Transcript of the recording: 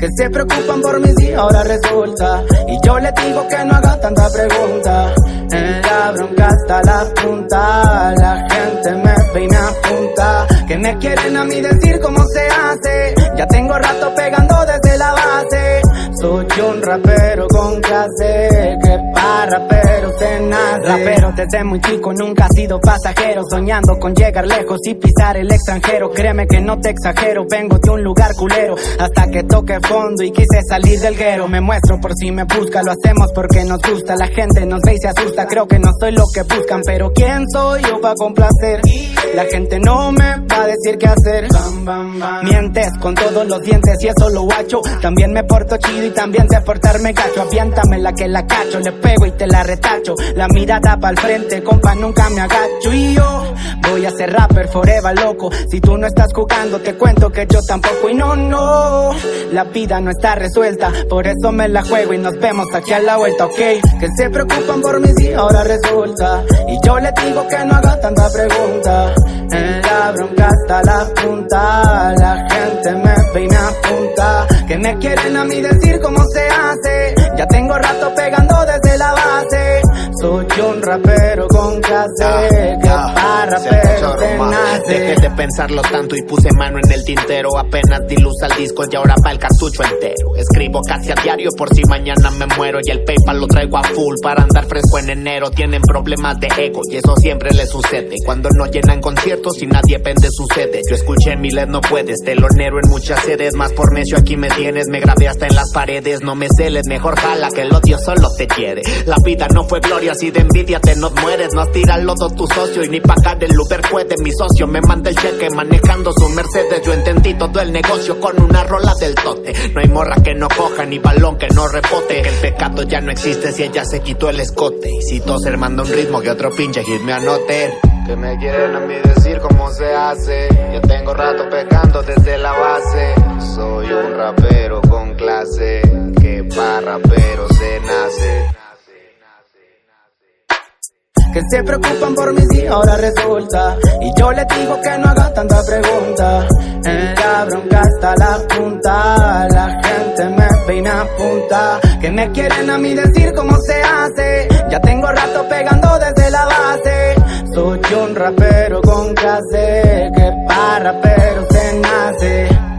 Que se preocupan por mí si ahora resulta. Y yo le digo que no haga tanta pregunta. En la bronca hasta la punta. La gente me me apunta. Que me quieren a mí decir cómo se hace. Que para rapero se nace. Rapero desde muy chico, nunca ha sido pasajero. Soñando con llegar lejos y pisar el extranjero. Créeme que no te exagero. Vengo de un lugar culero. Hasta que toque fondo y quise salir del guero. Me muestro por si me busca. Lo hacemos porque nos gusta. La gente nos ve y se asusta. Creo que no soy lo que buscan. Pero ¿quién soy yo para complacer? La gente no me va a decir qué hacer. Mientes con todos los dientes y eso lo guacho. También me porto chido y también sé portarme gacho. Aviéntame la que la cacho. Le pego y te la retacho. La mirada para el frente, compa, nunca me agacho. Y yo voy a ser rapper forever, loco. Si tú no estás jugando, te cuento que yo tampoco. Y no, no, la vida no está resuelta. Por eso me la juego y nos vemos aquí a la vuelta, ok. Que se preocupan por mí si ahora resulta. Y yo le digo que no haga tanta pregunta. En la bronca hasta la punta. La gente me me apunta. Que me quieren a mí decir cómo se hace. Ya tengo rato pegando desde la base. Soy un rapero con clase. Nace. Dejé de pensarlo tanto y puse mano en el tintero. Apenas di luz al disco y ahora va el cartucho entero. Escribo casi a diario por si mañana me muero. Y el PayPal lo traigo a full para andar fresco en enero. Tienen problemas de ego y eso siempre les sucede. Cuando no llenan conciertos y nadie pende su sede. Yo escuché en mi LED no puedes, telonero en muchas sedes. Más por necio aquí me tienes. Me grabé hasta en las paredes. No me celes, mejor jala que el odio solo te quiere. La vida no fue gloria, si de envidia te nos mueres. No has tirado lodo tu socio y ni pagar el Uber puede. Mi socio me manda el cheque manejando su Mercedes. Yo entendí todo el negocio con una rola del tote. No hay morra que no coja ni balón que no repote. El pecado ya no existe si ella se quitó el escote. Y si toser manda un ritmo que otro pinche hit me anote. Que me quieren a mí decir cómo se hace. Yo tengo rato pegando desde la base. Soy un rapero con clase. Que para rapero se Que se preocupan por mí si ahora resulta. Y yo le digo que no haga tanta pregunta. En la bronca hasta la punta. La gente me ve y me apunta. Que me quieren a mí decir cómo se hace. Ya tengo rato pegando desde la base. Soy un rapero con clase. Que para rapero se nace.